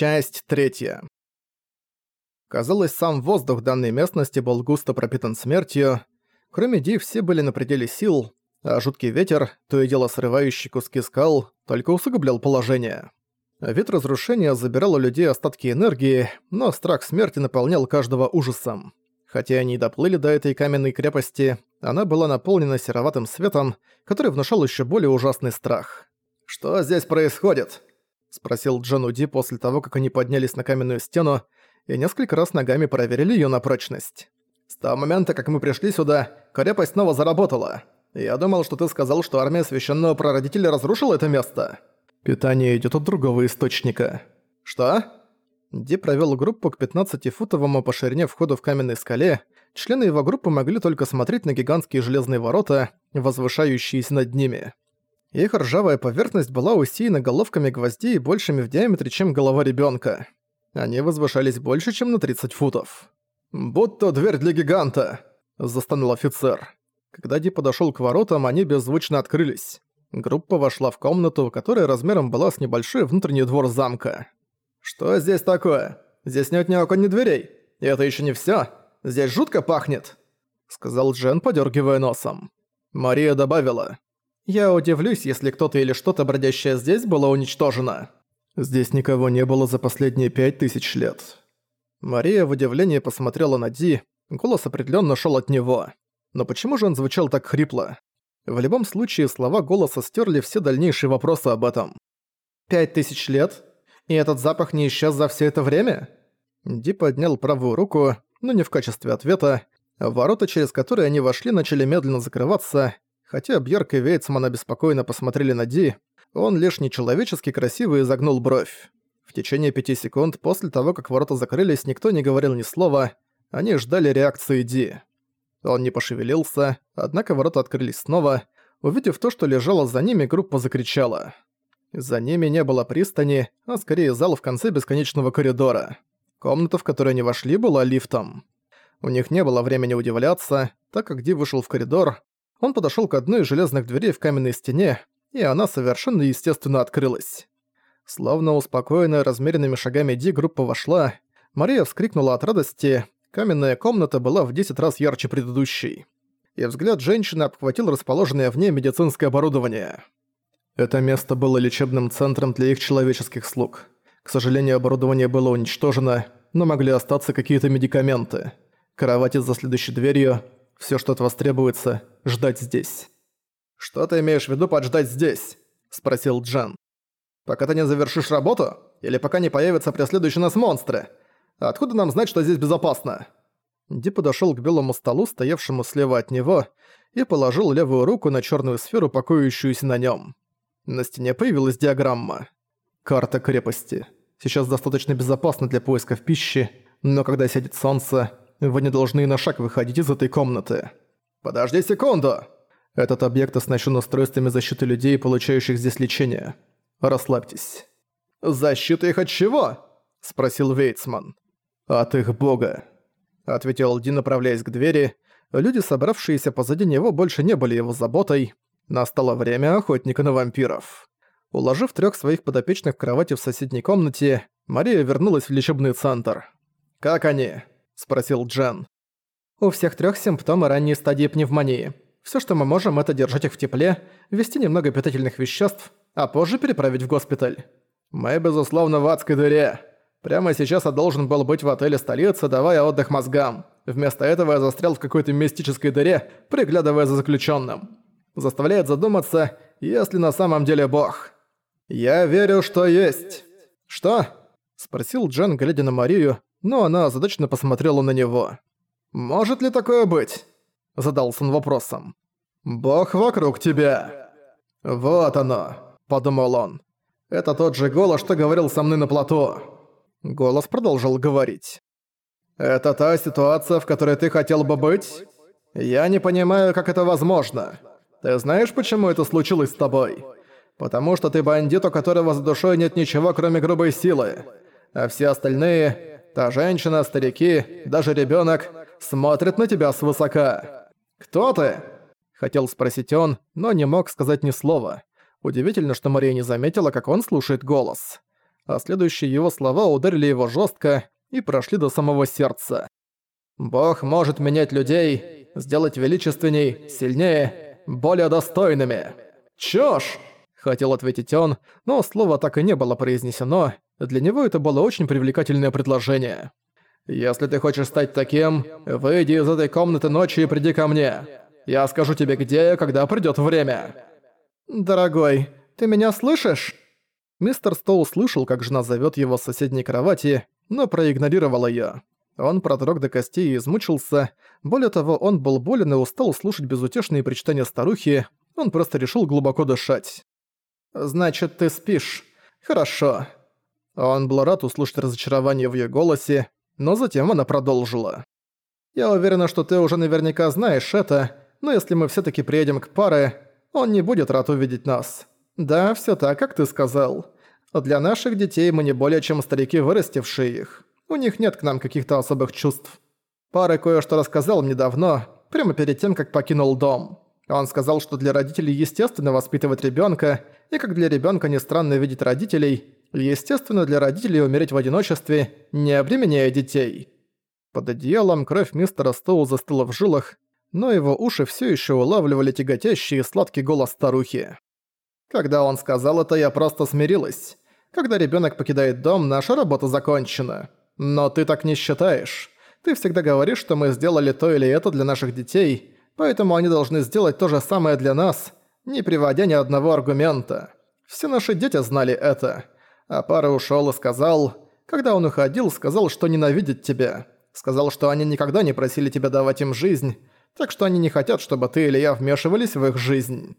Часть третья. Казалось, сам воздух данной местности был густо пропитан смертью. Кроме Ди, все были на пределе сил, а жуткий ветер, то и дело срывающий куски скал, только усугублял положение. Вид разрушения забирал у людей остатки энергии, но страх смерти наполнял каждого ужасом. Хотя они и доплыли до этой каменной крепости, она была наполнена сероватым светом, который внушал еще более ужасный страх. «Что здесь происходит?» — спросил Джон Уди после того, как они поднялись на каменную стену и несколько раз ногами проверили ее на прочность. «С того момента, как мы пришли сюда, крепость снова заработала. Я думал, что ты сказал, что армия священного прародителя разрушила это место». Питание идет от другого источника. Что? Ди провел группу к 15-футовому по ширине входу в каменной скале. Члены его группы могли только смотреть на гигантские железные ворота, возвышающиеся над ними. Их ржавая поверхность была усеяна головками гвоздей большими в диаметре, чем голова ребенка. Они возвышались больше, чем на 30 футов. «Будто дверь для гиганта!» – застонал офицер. Когда Ди подошёл к воротам, они беззвучно открылись. Группа вошла в комнату, которая размером была с небольшой внутренний двор замка. «Что здесь такое? Здесь нет ни окон, ни дверей. И это ещё не всё. Здесь жутко пахнет», — сказал Джен, подёргивая носом. Мария добавила. «Я удивлюсь, если кто-то или что-то, бродящее здесь, было уничтожено». Здесь никого не было за последние пять тысяч лет. Мария в удивлении посмотрела на Ди, голос определённо шёл от него. Но почему же он звучал так хрипло? В любом случае, слова голоса стерли все дальнейшие вопросы об этом. «Пять тысяч лет? И этот запах не исчез за все это время?» Ди поднял правую руку, но не в качестве ответа. Ворота, через которые они вошли, начали медленно закрываться. Хотя Бьерк и Вейцман обеспокоенно посмотрели на Ди, он лишь нечеловечески красиво изогнул бровь. В течение пяти секунд после того, как ворота закрылись, никто не говорил ни слова. Они ждали реакции Ди. Он не пошевелился, однако ворота открылись снова. Увидев то, что лежало за ними, группа закричала. За ними не было пристани, а скорее зал в конце бесконечного коридора. Комната, в которую они вошли, была лифтом. У них не было времени удивляться, так как Ди вышел в коридор. Он подошёл к одной из железных дверей в каменной стене, и она совершенно естественно открылась. Словно успокоенная размеренными шагами Ди группа вошла, Мария вскрикнула от радости, Каменная комната была в 10 раз ярче предыдущей. И взгляд женщины обхватил расположенное в ней медицинское оборудование. Это место было лечебным центром для их человеческих слуг. К сожалению, оборудование было уничтожено, но могли остаться какие-то медикаменты. Кровати за следующей дверью, все, что от вас требуется, ждать здесь. «Что ты имеешь в виду под ждать здесь?» – спросил Джан. «Пока ты не завершишь работу? Или пока не появятся преследующие нас монстры? Откуда нам знать, что здесь безопасно?» Ди подошёл к белому столу, стоявшему слева от него, и положил левую руку на чёрную сферу, покоящуюся на нём. На стене появилась диаграмма. Карта крепости. Сейчас достаточно безопасно для поисков пищи, но когда сядет солнце, вы не должны на шаг выходить из этой комнаты. «Подожди секунду!» Этот объект оснащен устройствами защиты людей, получающих здесь лечение. Расслабьтесь. «Защита их от чего?» – спросил Вейцман. «От их бога», — ответил Ди, направляясь к двери. Люди, собравшиеся позади него, больше не были его заботой. Настало время охотника на вампиров. Уложив трех своих подопечных в кровати в соседней комнате, Мария вернулась в лечебный центр. «Как они?» – спросил Джен. «У всех трех симптомы ранней стадии пневмонии. Все, что мы можем, это держать их в тепле, ввести немного питательных веществ, а позже переправить в госпиталь. Мы, безусловно, в адской дыре», Прямо сейчас я должен был быть в отеле столицы, давая отдых мозгам. Вместо этого я застрял в какой-то мистической дыре, приглядывая за заключенным. Заставляет задуматься, есть ли на самом деле бог. «Я верю, что есть». «Что?» – спросил Джен, глядя на Марию, но она озадаченно посмотрела на него. «Может ли такое быть?» – задался он вопросом. «Бог вокруг тебя». «Вот оно», – подумал он. «Это тот же голос, что говорил со мной на плато». Голос продолжил говорить. «Это та ситуация, в которой ты хотел бы быть? Я не понимаю, как это возможно. Ты знаешь, почему это случилось с тобой? Потому что ты бандит, у которого за душой нет ничего, кроме грубой силы. А все остальные, та женщина, старики, даже ребенок, смотрят на тебя свысока. Кто ты?» Хотел спросить он, но не мог сказать ни слова. Удивительно, что Мария не заметила, как он слушает голос. а следующие его слова ударили его жестко и прошли до самого сердца. «Бог может менять людей, сделать величественней, сильнее, более достойными». «Чушь!» — хотел ответить он, но слово так и не было произнесено, для него это было очень привлекательное предложение. «Если ты хочешь стать таким, выйди из этой комнаты ночью и приди ко мне. Я скажу тебе где, когда придёт время». «Дорогой, ты меня слышишь?» Мистер Стоу слышал, как жена зовёт его с соседней кровати, но проигнорировал её. Он продрог до костей и измучился. Более того, он был болен и устал слушать безутешные причитания старухи. Он просто решил глубоко дышать. «Значит, ты спишь. Хорошо». Он был рад услышать разочарование в её голосе, но затем она продолжила. «Я уверена, что ты уже наверняка знаешь это, но если мы всё-таки приедем к паре, он не будет рад увидеть нас. Да, всё так, как ты сказал. Для наших детей мы не более чем старики, вырастившие их. У них нет к нам каких-то особых чувств. Пара кое-что рассказал мне давно, прямо перед тем, как покинул дом. Он сказал, что для родителей естественно воспитывать ребёнка, и как для ребёнка не странно видеть родителей, Естественно, для родителей умереть в одиночестве, не обременяя детей. Под одеялом кровь мистера Стоу застыла в жилах, но его уши все еще улавливали тяготящий и сладкий голос старухи. Когда он сказал это, я просто смирилась. Когда ребенок покидает дом, наша работа закончена. Но ты так не считаешь. Ты всегда говоришь, что мы сделали то или это для наших детей, поэтому они должны сделать то же самое для нас, не приводя ни одного аргумента. Все наши дети знали это. А пара ушёл и сказал... Когда он уходил, сказал, что ненавидит тебя. Сказал, что они никогда не просили тебя давать им жизнь, так что они не хотят, чтобы ты или я вмешивались в их жизнь.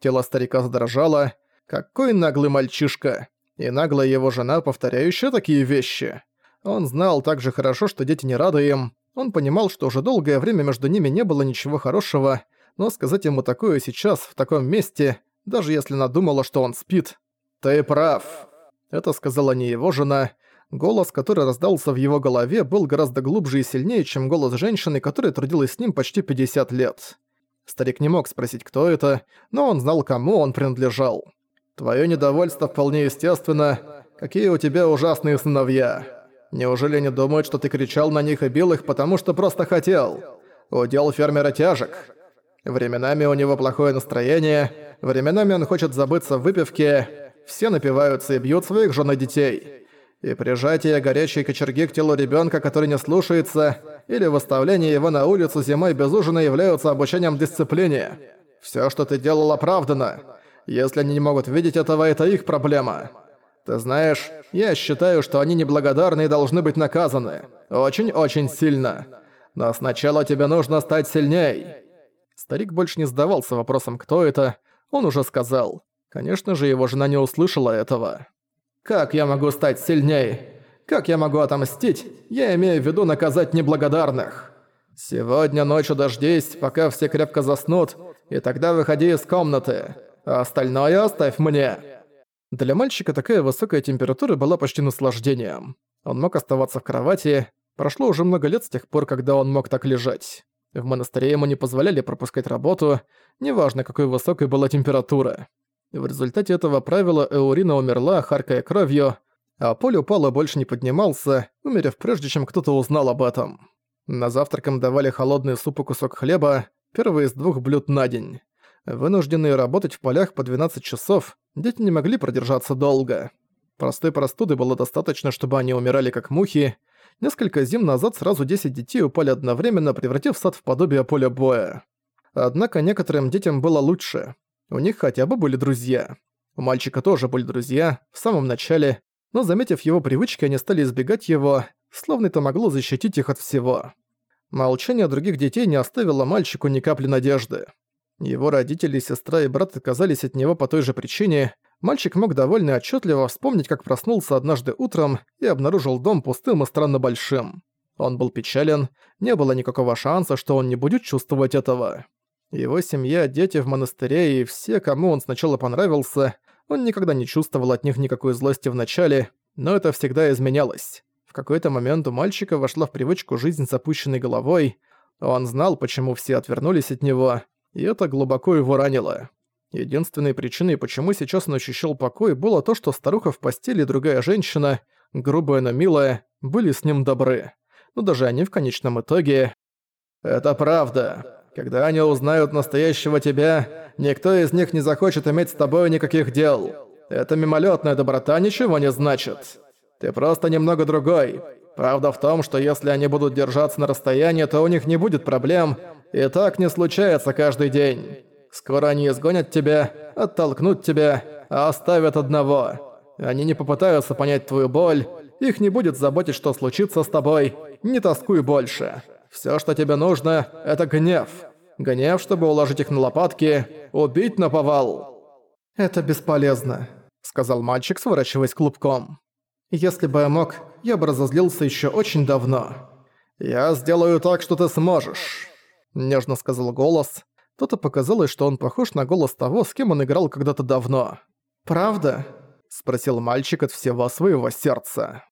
Тело старика задрожало. Какой наглый мальчишка. И наглая его жена, повторяющая такие вещи. Он знал так же хорошо, что дети не рады им. Он понимал, что уже долгое время между ними не было ничего хорошего, но сказать ему такое сейчас, в таком месте, даже если надумала, что он спит... «Ты прав», это сказала не его жена. Голос, который раздался в его голове, был гораздо глубже и сильнее, чем голос женщины, которая трудилась с ним почти 50 лет. Старик не мог спросить, кто это, но он знал, кому он принадлежал. «Твоё недовольство вполне естественно. Какие у тебя ужасные сыновья. Неужели они думают, что ты кричал на них и бил их, потому что просто хотел? Удел фермера тяжек. Временами у него плохое настроение, временами он хочет забыться в выпивке, все напиваются и бьют своих жен и детей. И прижатие горячей кочерги к телу ребенка, который не слушается, или выставление его на улицу зимой без ужина являются обучением дисциплине. Все, что ты делал, оправдано. Если они не могут видеть этого, это их проблема. Ты знаешь, я считаю, что они неблагодарны и должны быть наказаны. Очень-очень сильно. Но сначала тебе нужно стать сильней. Старик больше не задавался вопросом, кто это. Он уже сказал. Конечно же, его жена не услышала этого. «Как я могу стать сильней? Как я могу отомстить? Я имею в виду наказать неблагодарных. Сегодня ночью дождись, пока все крепко заснут, и тогда выходи из комнаты. А остальное оставь мне». Для мальчика такая высокая температура была почти наслаждением. Он мог оставаться в кровати. Прошло уже много лет с тех пор, когда он мог так лежать. В монастыре ему не позволяли пропускать работу, неважно какой высокой была температура. В результате этого правила Эурина умерла, харкая кровью, а Поль упал и больше не поднимался, умерев прежде, чем кто-то узнал об этом. На завтрак им давали холодный суп и кусок хлеба, первый из двух блюд на день. Вынужденные работать в полях по 12 часов, дети не могли продержаться долго. Простой простуды было достаточно, чтобы они умирали как мухи. Несколько зим назад сразу 10 детей упали одновременно, превратив сад в подобие поля боя. Однако некоторым детям было лучше. У них хотя бы были друзья. У мальчика тоже были друзья, в самом начале, но заметив его привычки, они стали избегать его, словно это могло защитить их от всего. Молчание других детей не оставило мальчику ни капли надежды. Его родители, сестра и брат отказались от него по той же причине. Мальчик мог довольно отчетливо вспомнить, как проснулся однажды утром и обнаружил дом пустым и странно большим. Он был печален, не было никакого шанса, что он не будет чувствовать этого. Его семья, дети в монастыре и все, кому он сначала понравился, он никогда не чувствовал от них никакой злости в начале, но это всегда изменялось. В какой-то момент у мальчика вошла в привычку жизнь с опущенной головой, он знал, почему все отвернулись от него, и это глубоко его ранило. Единственной причиной, почему сейчас он ощущал покой, было то, что старуха в постели и другая женщина, грубая, но милая, были с ним добры. Но даже они в конечном итоге... «Это правда. Когда они узнают настоящего тебя, никто из них не захочет иметь с тобой никаких дел. Эта мимолетная доброта ничего не значит. Ты просто немного другой. Правда в том, что если они будут держаться на расстоянии, то у них не будет проблем, и так не случается каждый день. Скоро они изгонят тебя, оттолкнут тебя, а оставят одного. Они не попытаются понять твою боль, их не будет заботить, что случится с тобой. Не тоскуй больше. Все, что тебе нужно, это гнев. Гнев, чтобы уложить их на лопатки, убить на повал. «Это бесполезно», — сказал мальчик, сворачиваясь клубком. «Если бы я мог, я бы разозлился еще очень давно». «Я сделаю так, что ты сможешь», — нежно сказал голос. То-то показалось, что он похож на голос того, с кем он играл когда-то давно. «Правда?» — спросил мальчик от всего своего сердца.